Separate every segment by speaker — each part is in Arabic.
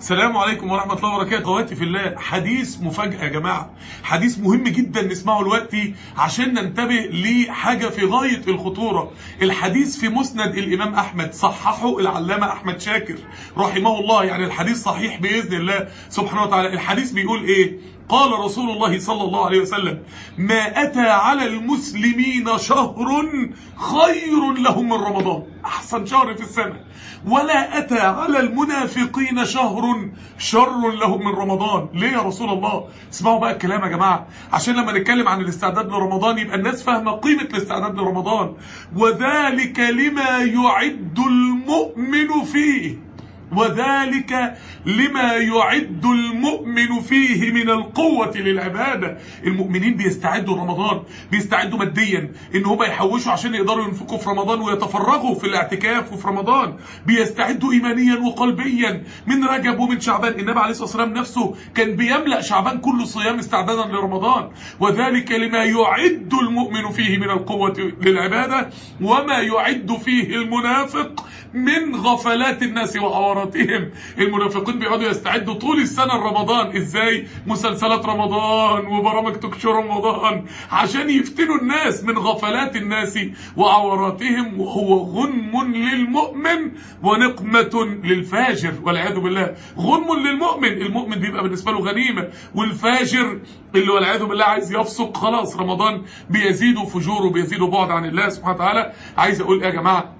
Speaker 1: السلام عليكم ورحمة الله وبركاته. أخواتي في الله حديث مفاجأة يا جماعة. حديث مهم جدا نسمعه دلوقتي عشان ننتبه لحاجة في غاية الخطورة. الحديث في مسند الإمام أحمد صححه العلامة أحمد شاكر رحمه الله. يعني الحديث صحيح بإذن الله سبحانه وتعالى. الحديث بيقول إيه؟ قال رسول الله صلى الله عليه وسلم ما أتى على المسلمين شهر خير لهم من رمضان. أحسن شهر في السنة. ولا أتى على المنافقين شهر شر لهم من رمضان. ليه يا رسول الله؟ اسمعوا بقى الكلام يا جماعة. عشان لما نتكلم عن الاستعداد لرمضان يبقى الناس فاهمة قيمة الاستعداد لرمضان. وذلك لما يعد المؤمن فيه. وذلك لما يعد المؤمن فيه من القوة للعبادة. المؤمنين بيستعدوا رمضان بيستعدوا ماديا إن هم يحوشوا عشان يقدروا ينفقوا في رمضان ويتفرغوا في الاعتكاف وفي رمضان. بيستعدوا ايمانيا وقلبيا من رجب ومن شعبان. النبي عليه الصلاة والسلام نفسه كان بيملأ شعبان كله صيام استعدادا لرمضان. وذلك لما يعد المؤمن فيه من القوة للعبادة. وما يعد فيه المنافق من غفلات الناس وعوراتهم المنافقين بيقعدوا يستعدوا طول السنة لرمضان. إزاي؟ مسلسلات رمضان وبرامج تكشر رمضان. عشان يفتنوا الناس من غفلات الناس وعوراتهم وهو غنم للمؤمن ونقمة للفاجر والعياذ بالله. غنم للمؤمن. المؤمن بيبقى بالنسبة له غنيمة. والفاجر اللي والعياذ بالله عايز يفسق خلاص. رمضان بيزيده فجوره بيزيده بعد عن الله سبحانه وتعالى. عايز أقول إيه يا جماعة؟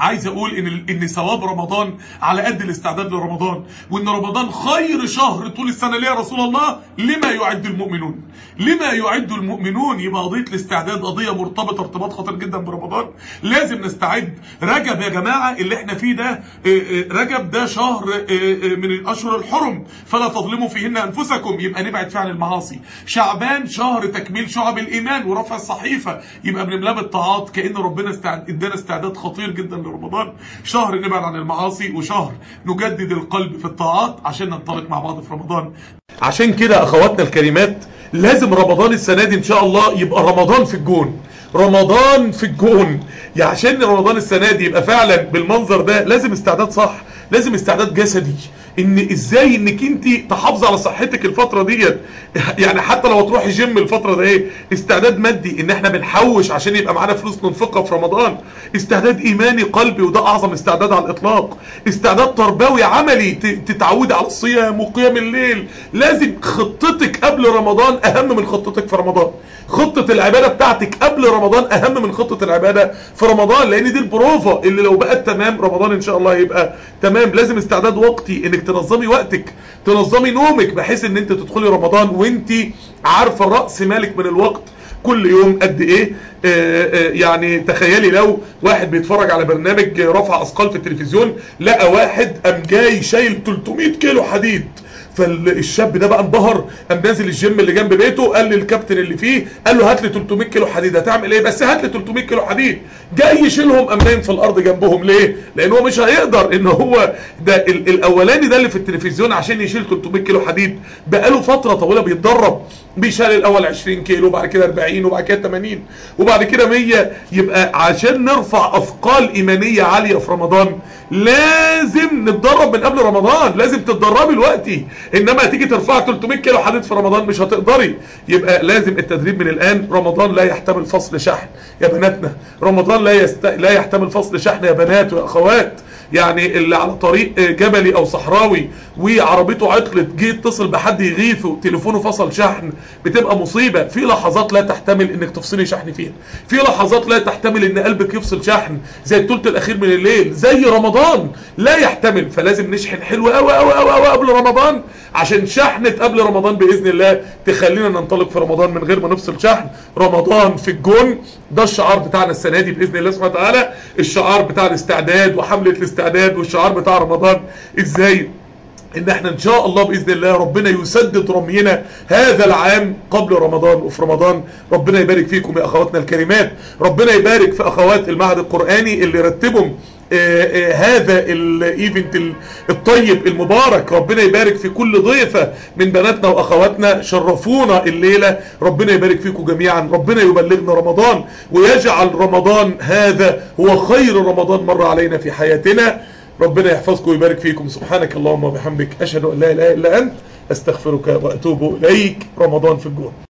Speaker 1: عايز أقول ان ان ثواب رمضان على قد الاستعداد لرمضان وان رمضان خير شهر طول السنة ليه يا رسول الله لما يعد المؤمنون. لما يعد المؤمنون؟ يبقى قضية الاستعداد قضية مرتبطة ارتباط خطير جدا برمضان. لازم نستعد. رجب يا جماعة اللي إحنا فيه ده رجب ده شهر من الأشهر الحرم. فلا تظلموا فيهن أنفسكم. يبقى نبعد عن المعاصي. شعبان شهر تكميل شعب الإيمان ورفع الصحيفة. يبقى بنملاه بالطاعات كأن ربنا ادانا استعداد خطير جدا لرمضان شهر نبعد عن المعاصي وشهر نجدد القلب في الطاعات عشان ننطلق مع بعض في رمضان. عشان كده أخواتنا الكريمات لازم رمضان السنة دي إن شاء الله يبقى رمضان في الجون. رمضان في الجون. يعني عشان رمضان السنة دي يبقى فعلا بالمنظر ده لازم استعداد صح لازم استعداد جسدي. إن إزاي إنك أنت تحافظي على صحتك الفترة ديت؟ يعني حتى لو تروحي جيم الفترة دي إيه استعداد مادي إن إحنا بنحوش عشان يبقى معانا فلوس ننفقها في رمضان. استعداد إيماني قلبي وده أعظم استعداد على الإطلاق. استعداد تربوي عملي تتعودي على الصيام وقيام الليل. لازم خطتك قبل رمضان أهم من خطتك في رمضان. خطة العبادة بتاعتك قبل رمضان أهم من خطة العبادة في رمضان لأن دي البروفة اللي لو بقت تمام رمضان إن شاء الله يبقى تمام. لازم استعداد وقتي إنك تنظمي وقتك تنظمي نومك بحيث إن أنت تدخلي رمضان وأنت عارفة رأس مالك من الوقت. كل يوم قد إيه؟ آآ آآ يعني تخيلي لو واحد بيتفرج على برنامج رفع أثقال في التلفزيون لقى واحد قام جاي شايل 300 كيلو حديد. فالشاب ده بقى انبهر قام نازل الجيم اللي جنب بيته قال للكابتن اللي فيه قال له هات لي 300 كيلو حديد. هتعمل إيه؟ بس هات لي 300 كيلو حديد. جاي يشيلهم قام نايم في الأرض جنبهم. ليه؟ لأن هو مش هيقدر إن هو ده ال الأولاني ده اللي في التلفزيون عشان يشيل 300 كيلو حديد. بقاله فترة طويلة بيتدرب. بيشيل الأول 20 كيلو وبعد كده 40 وبعد كده 80 وبعد كده 100 يبقى عشان نرفع أثقال إيمانية عالية في رمضان لازم نتدرب من قبل رمضان. لازم تتدربي دلوقتي. إنما هتيجي ترفع 300 كيلو حديد في رمضان مش هتقدري. يبقى لازم التدريب من الآن. رمضان لا يحتمل فصل شحن يا بناتنا. رمضان لا يست... لا يحتمل فصل شحن يا بنات ويا أخوات. يعني اللي على طريق جبلي أو صحراوي وعربيته عطلت جه يتصل بحد يغيثه تليفونه فصل شحن بتبقى مصيبة. في لحظات لا تحتمل إنك تفصلي شحن فيها. في لحظات لا تحتمل إن قلبك يفصل شحن زي الثلث الأخير من الليل زي رمضان لا يحتمل. فلازم نشحن حلو قوي قوي قوي قبل رمضان عشان شحنة قبل رمضان بإذن الله تخلينا ننطلق في رمضان من غير ما نفصل شحن. رمضان في الجون ده الشعار بتاعنا السنة دي بإذن الله سبحانه وتعالى. الشعار بتاع الاستعداد وحملة الاستعداد والشعار بتاع رمضان. إزاي؟ إن إحنا إن شاء الله بإذن الله ربنا يسدد رمينا هذا العام قبل رمضان. وفي رمضان ربنا يبارك فيكم يا أخواتنا الكريمات. ربنا يبارك في أخوات المعهد القرآني اللي رتبهم هذا الايفنت الطيب المبارك. ربنا يبارك في كل ضيفة من بناتنا وأخواتنا. شرفونا الليلة. ربنا يبارك فيكم جميعا. ربنا يبلغنا رمضان ويجعل رمضان هذا هو خير رمضان مر علينا في حياتنا. ربنا يحفظكم ويبارك فيكم. سبحانك اللهم وبحمدك. أشهد أن لا إله إلا أنت. أستغفرك وأتوب إليك. رمضان في الجون.